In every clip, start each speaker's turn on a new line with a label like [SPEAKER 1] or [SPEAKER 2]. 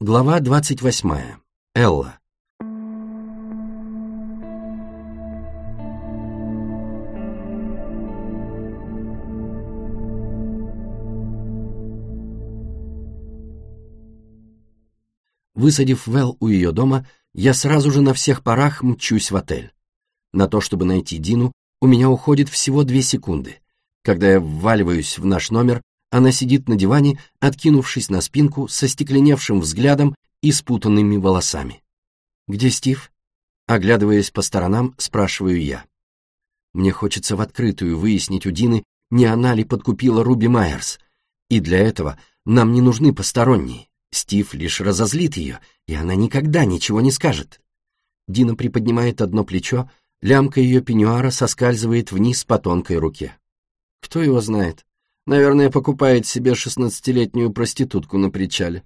[SPEAKER 1] Глава двадцать восьмая. Элла. Высадив Вэл у ее дома, я сразу же на всех парах мчусь в отель. На то, чтобы найти Дину, у меня уходит всего две секунды. Когда я вваливаюсь в наш номер, она сидит на диване, откинувшись на спинку, со стекленевшим взглядом и спутанными волосами. «Где Стив?» Оглядываясь по сторонам, спрашиваю я. Мне хочется в открытую выяснить у Дины, не она ли подкупила Руби Майерс. И для этого нам не нужны посторонние. Стив лишь разозлит ее, и она никогда ничего не скажет. Дина приподнимает одно плечо, лямка ее пеньюара соскальзывает вниз по тонкой руке. Кто его знает? Наверное, покупает себе шестнадцатилетнюю проститутку на причале.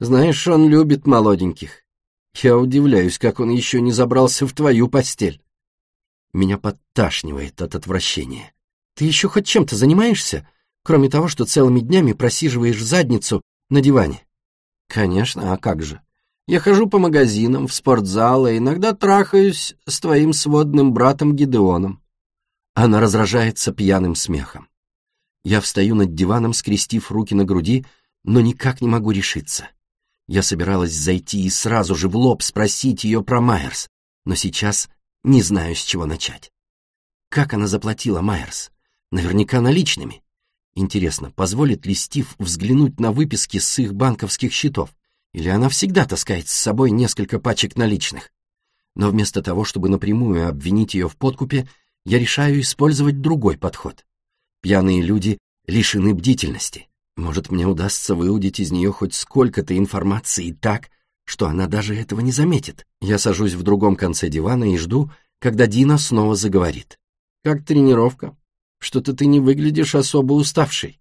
[SPEAKER 1] Знаешь, он любит молоденьких. Я удивляюсь, как он еще не забрался в твою постель. Меня подташнивает от отвращения. Ты еще хоть чем-то занимаешься, кроме того, что целыми днями просиживаешь задницу на диване? Конечно, а как же? Я хожу по магазинам, в спортзал, и иногда трахаюсь с твоим сводным братом Гидеоном. Она разражается пьяным смехом. Я встаю над диваном, скрестив руки на груди, но никак не могу решиться. Я собиралась зайти и сразу же в лоб спросить ее про Майерс, но сейчас не знаю, с чего начать. Как она заплатила Майерс? Наверняка наличными. Интересно, позволит ли Стив взглянуть на выписки с их банковских счетов? Или она всегда таскает с собой несколько пачек наличных? Но вместо того, чтобы напрямую обвинить ее в подкупе, я решаю использовать другой подход. Пьяные люди лишены бдительности. Может, мне удастся выудить из нее хоть сколько-то информации так, что она даже этого не заметит. Я сажусь в другом конце дивана и жду, когда Дина снова заговорит. «Как тренировка?» Что-то ты не выглядишь особо уставшей.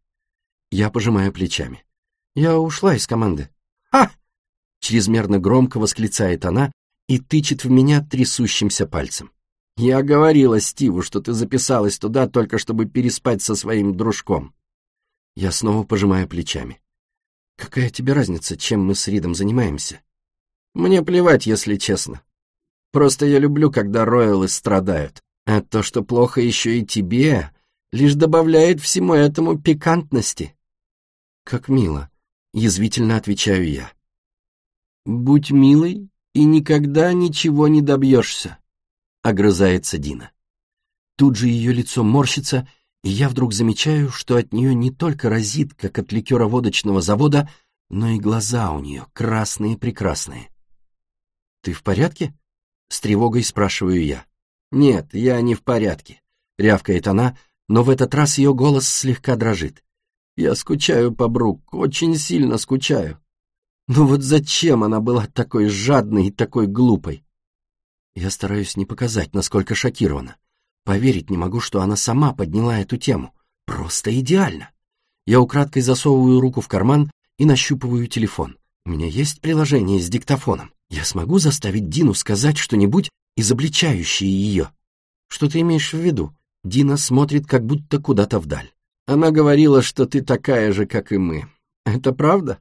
[SPEAKER 1] Я пожимаю плечами. Я ушла из команды. Ха! Чрезмерно громко восклицает она и тычет в меня трясущимся пальцем. Я говорила Стиву, что ты записалась туда только чтобы переспать со своим дружком. Я снова пожимаю плечами. Какая тебе разница, чем мы с Ридом занимаемся? Мне плевать, если честно. Просто я люблю, когда роялы страдают. А то, что плохо еще и тебе, лишь добавляет всему этому пикантности. Как мило, язвительно отвечаю я. Будь милой и никогда ничего не добьешься, огрызается Дина. Тут же ее лицо морщится, и я вдруг замечаю, что от нее не только разит, как от ликера водочного завода, но и глаза у нее красные-прекрасные. «Ты в порядке?» — с тревогой спрашиваю я. «Нет, я не в порядке», — рявкает она, но в этот раз ее голос слегка дрожит. «Я скучаю по Брук, очень сильно скучаю. Ну вот зачем она была такой жадной и такой глупой?» Я стараюсь не показать, насколько шокирована. Поверить не могу, что она сама подняла эту тему. Просто идеально. Я украдкой засовываю руку в карман и нащупываю телефон. У меня есть приложение с диктофоном. Я смогу заставить Дину сказать что-нибудь, изобличающее ее. Что ты имеешь в виду? Дина смотрит как будто куда-то вдаль. Она говорила, что ты такая же, как и мы. Это правда?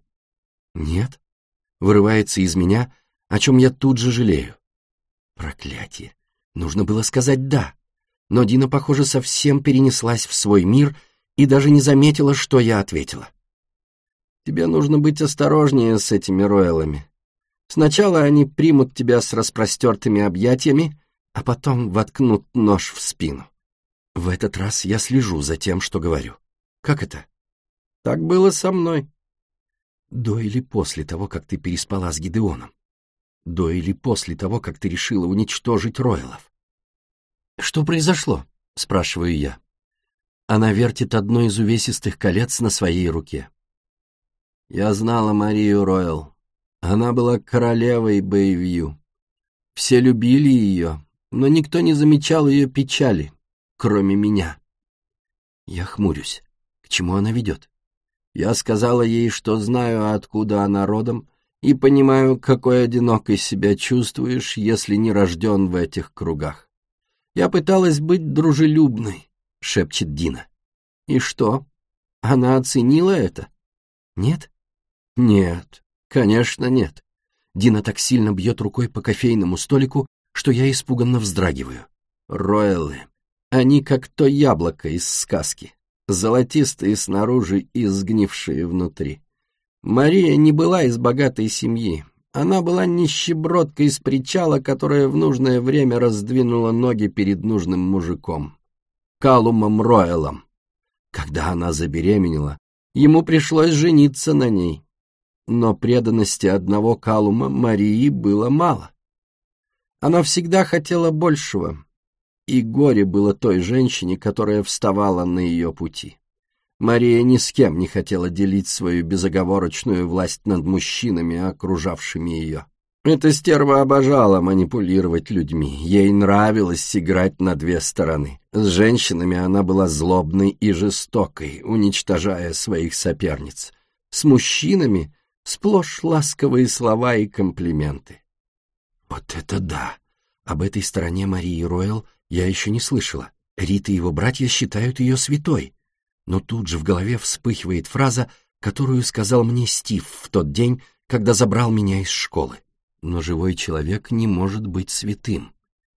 [SPEAKER 1] Нет. Вырывается из меня, о чем я тут же жалею. Проклятие. Нужно было сказать «да». Но Дина, похоже, совсем перенеслась в свой мир и даже не заметила, что я ответила. Тебе нужно быть осторожнее с этими роялами. Сначала они примут тебя с распростертыми объятиями, а потом воткнут нож в спину. В этот раз я слежу за тем, что говорю. Как это? Так было со мной. До или после того, как ты переспала с Гидеоном? До или после того, как ты решила уничтожить Ройлов? Что произошло? Спрашиваю я. Она вертит одно из увесистых колец на своей руке. Я знала Марию Ройл. Она была королевой Бэйвью. Все любили ее, но никто не замечал ее печали, кроме меня. Я хмурюсь. К чему она ведет? Я сказала ей, что знаю, откуда она родом, и понимаю, какой одинокой себя чувствуешь, если не рожден в этих кругах. Я пыталась быть дружелюбной, — шепчет Дина. И что? Она оценила это? Нет? Нет, Конечно, нет. Дина так сильно бьет рукой по кофейному столику, что я испуганно вздрагиваю. Роялы. Они как то яблоко из сказки. Золотистые снаружи и сгнившие внутри. Мария не была из богатой семьи. Она была нищебродкой из причала, которая в нужное время раздвинула ноги перед нужным мужиком. Калумом Ройлом. Когда она забеременела, ему пришлось жениться на ней. Но преданности одного Калума Марии было мало. Она всегда хотела большего, и горе было той женщине, которая вставала на ее пути. Мария ни с кем не хотела делить свою безоговорочную власть над мужчинами, окружавшими ее. Эта стерва обожала манипулировать людьми, ей нравилось играть на две стороны. С женщинами она была злобной и жестокой, уничтожая своих соперниц. С мужчинами сплошь ласковые слова и комплименты. Вот это да! Об этой стороне Марии Ройл я еще не слышала. Рита и его братья считают ее святой. Но тут же в голове вспыхивает фраза, которую сказал мне Стив в тот день, когда забрал меня из школы. Но живой человек не может быть святым.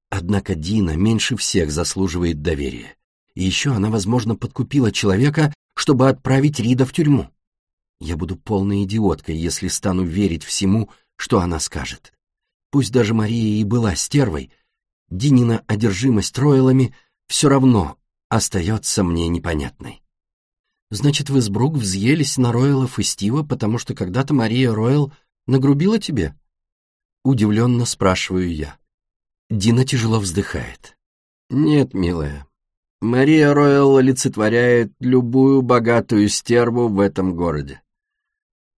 [SPEAKER 1] Однако Дина меньше всех заслуживает доверия. И еще она, возможно, подкупила человека, чтобы отправить Рида в тюрьму. Я буду полной идиоткой, если стану верить всему, что она скажет. Пусть даже Мария и была стервой, Динина одержимость Ройлами все равно остается мне непонятной. Значит, вы с Брук взъелись на Ройлов и Стива, потому что когда-то Мария Ройл нагрубила тебе? Удивленно спрашиваю я. Дина тяжело вздыхает. Нет, милая. Мария Ройл олицетворяет любую богатую стерву в этом городе.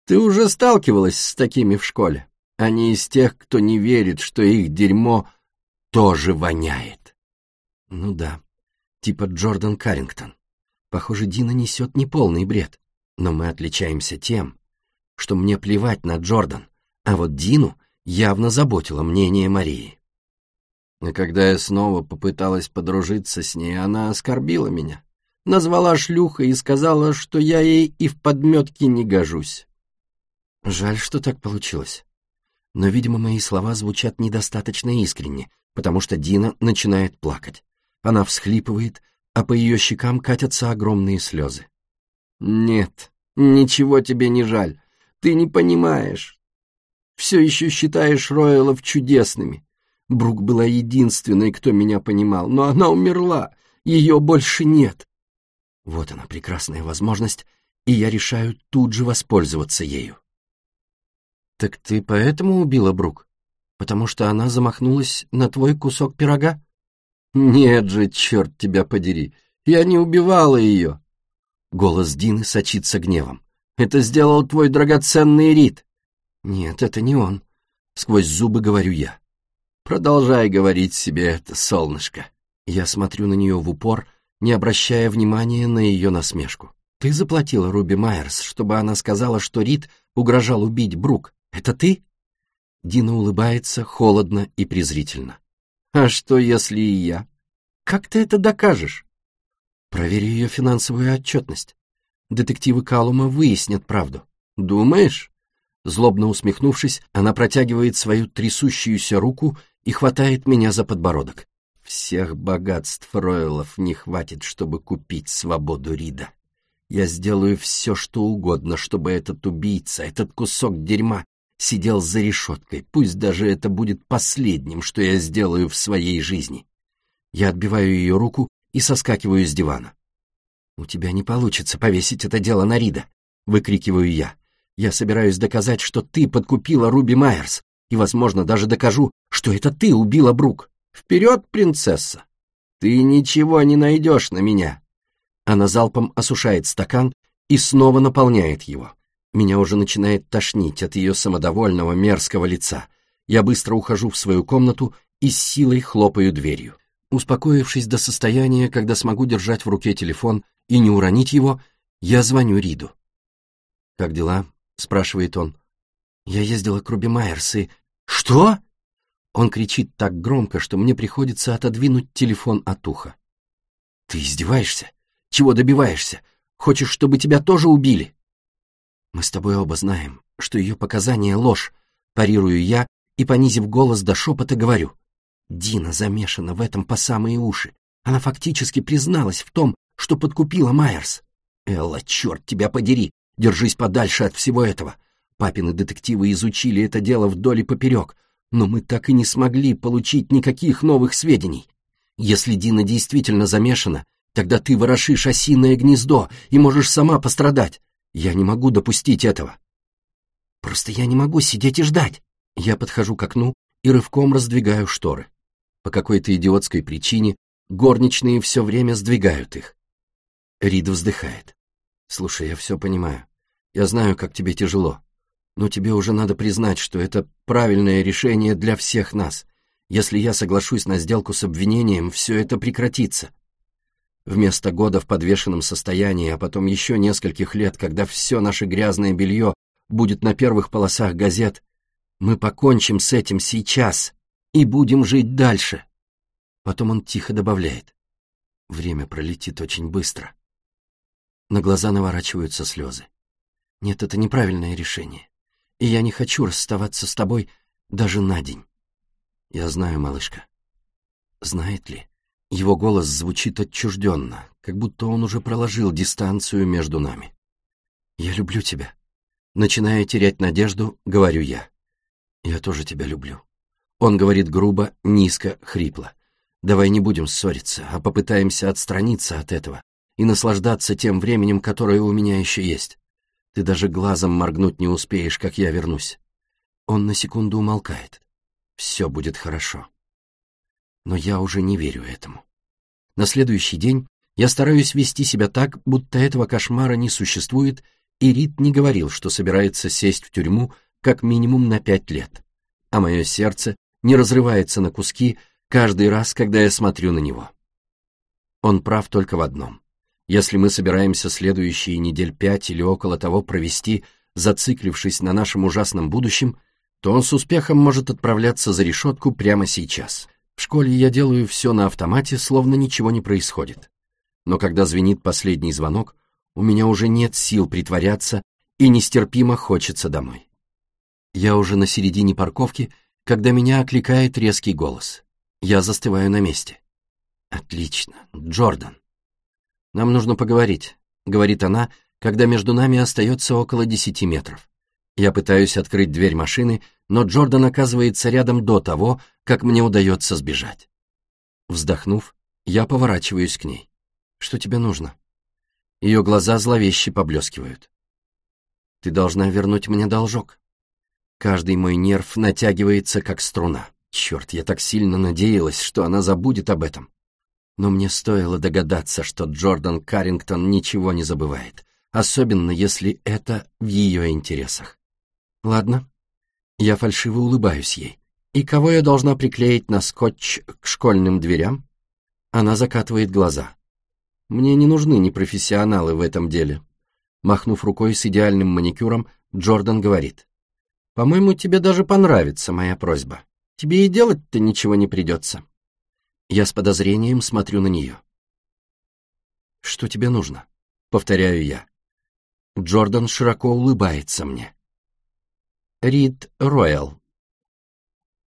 [SPEAKER 1] Ты уже сталкивалась с такими в школе. Они из тех, кто не верит, что их дерьмо тоже воняет. Ну да, типа Джордан Каррингтон. Похоже, Дина несет неполный бред. Но мы отличаемся тем, что мне плевать на Джордан, а вот Дину явно заботило мнение Марии. И когда я снова попыталась подружиться с ней, она оскорбила меня, назвала шлюхой и сказала, что я ей и в подметке не гожусь. Жаль, что так получилось. Но, видимо, мои слова звучат недостаточно искренне, потому что Дина начинает плакать. Она всхлипывает, а по ее щекам катятся огромные слезы. «Нет, ничего тебе не жаль. Ты не понимаешь. Все еще считаешь Ройлов чудесными. Брук была единственной, кто меня понимал, но она умерла. Ее больше нет. Вот она, прекрасная возможность, и я решаю тут же воспользоваться ею. «Так ты поэтому убила Брук? Потому что она замахнулась на твой кусок пирога?» «Нет же, черт тебя подери, я не убивала ее!» Голос Дины сочится гневом. «Это сделал твой драгоценный Рид!» «Нет, это не он», — сквозь зубы говорю я. «Продолжай говорить себе это, солнышко». Я смотрю на нее в упор, не обращая внимания на ее насмешку. «Ты заплатила Руби Майерс, чтобы она сказала, что Рид угрожал убить Брук. Это ты?» Дина улыбается холодно и презрительно. А что, если и я? Как ты это докажешь? Проверь ее финансовую отчетность. Детективы Калума выяснят правду. Думаешь? Злобно усмехнувшись, она протягивает свою трясущуюся руку и хватает меня за подбородок. Всех богатств Ройлов не хватит, чтобы купить свободу Рида. Я сделаю все, что угодно, чтобы этот убийца, этот кусок дерьма сидел за решеткой, пусть даже это будет последним, что я сделаю в своей жизни. Я отбиваю ее руку и соскакиваю с дивана. «У тебя не получится повесить это дело на Рида», — выкрикиваю я. «Я собираюсь доказать, что ты подкупила Руби Майерс, и, возможно, даже докажу, что это ты убила Брук. Вперед, принцесса! Ты ничего не найдешь на меня!» Она залпом осушает стакан и снова наполняет его. Меня уже начинает тошнить от ее самодовольного мерзкого лица. Я быстро ухожу в свою комнату и с силой хлопаю дверью. Успокоившись до состояния, когда смогу держать в руке телефон и не уронить его, я звоню Риду. «Как дела?» — спрашивает он. «Я ездила к Руби Майерс и...» «Что?» Он кричит так громко, что мне приходится отодвинуть телефон от уха. «Ты издеваешься? Чего добиваешься? Хочешь, чтобы тебя тоже убили?» Мы с тобой оба знаем, что ее показания — ложь, парирую я и, понизив голос до шепота, говорю. Дина замешана в этом по самые уши. Она фактически призналась в том, что подкупила Майерс. Элла, черт тебя подери, держись подальше от всего этого. Папины детективы изучили это дело вдоль и поперек, но мы так и не смогли получить никаких новых сведений. Если Дина действительно замешана, тогда ты ворошишь осиное гнездо и можешь сама пострадать. Я не могу допустить этого. Просто я не могу сидеть и ждать. Я подхожу к окну и рывком раздвигаю шторы. По какой-то идиотской причине горничные все время сдвигают их. Рид вздыхает. «Слушай, я все понимаю. Я знаю, как тебе тяжело. Но тебе уже надо признать, что это правильное решение для всех нас. Если я соглашусь на сделку с обвинением, все это прекратится. Вместо года в подвешенном состоянии, а потом еще нескольких лет, когда все наше грязное белье будет на первых полосах газет, мы покончим с этим сейчас и будем жить дальше. Потом он тихо добавляет. Время пролетит очень быстро. На глаза наворачиваются слезы. Нет, это неправильное решение. И я не хочу расставаться с тобой даже на день. Я знаю, малышка. Знает ли? Его голос звучит отчужденно, как будто он уже проложил дистанцию между нами. Я люблю тебя. Начиная терять надежду, говорю я. Я тоже тебя люблю. Он говорит грубо, низко, хрипло. Давай не будем ссориться, а попытаемся отстраниться от этого и наслаждаться тем временем, которое у меня еще есть. Ты даже глазом моргнуть не успеешь, как я вернусь. Он на секунду умолкает. Все будет хорошо. Но я уже не верю этому. На следующий день я стараюсь вести себя так, будто этого кошмара не существует, и Рид не говорил, что собирается сесть в тюрьму как минимум на пять лет. А мое сердце не разрывается на куски каждый раз, когда я смотрю на него. Он прав только в одном. Если мы собираемся следующие недель пять или около того провести, зациклившись на нашем ужасном будущем, то он с успехом может отправляться за решетку прямо сейчас. В школе я делаю все на автомате, словно ничего не происходит. Но когда звенит последний звонок, у меня уже нет сил притворяться и нестерпимо хочется домой. Я уже на середине парковки, когда меня окликает резкий голос. Я застываю на месте. Отлично, Джордан. Нам нужно поговорить, говорит она, когда между нами остается около десяти метров. Я пытаюсь открыть дверь машины, но Джордан оказывается рядом до того, как мне удается сбежать. Вздохнув, я поворачиваюсь к ней. «Что тебе нужно?» Ее глаза зловеще поблескивают. «Ты должна вернуть мне должок». Каждый мой нерв натягивается, как струна. Черт, я так сильно надеялась, что она забудет об этом. Но мне стоило догадаться, что Джордан Каррингтон ничего не забывает, особенно если это в ее интересах. Ладно. Я фальшиво улыбаюсь ей. И кого я должна приклеить на скотч к школьным дверям? Она закатывает глаза. Мне не нужны непрофессионалы в этом деле. Махнув рукой с идеальным маникюром, Джордан говорит. По-моему, тебе даже понравится моя просьба. Тебе и делать-то ничего не придется. Я с подозрением смотрю на нее. «Что тебе нужно?» — повторяю я. Джордан широко улыбается мне. Рид Роял,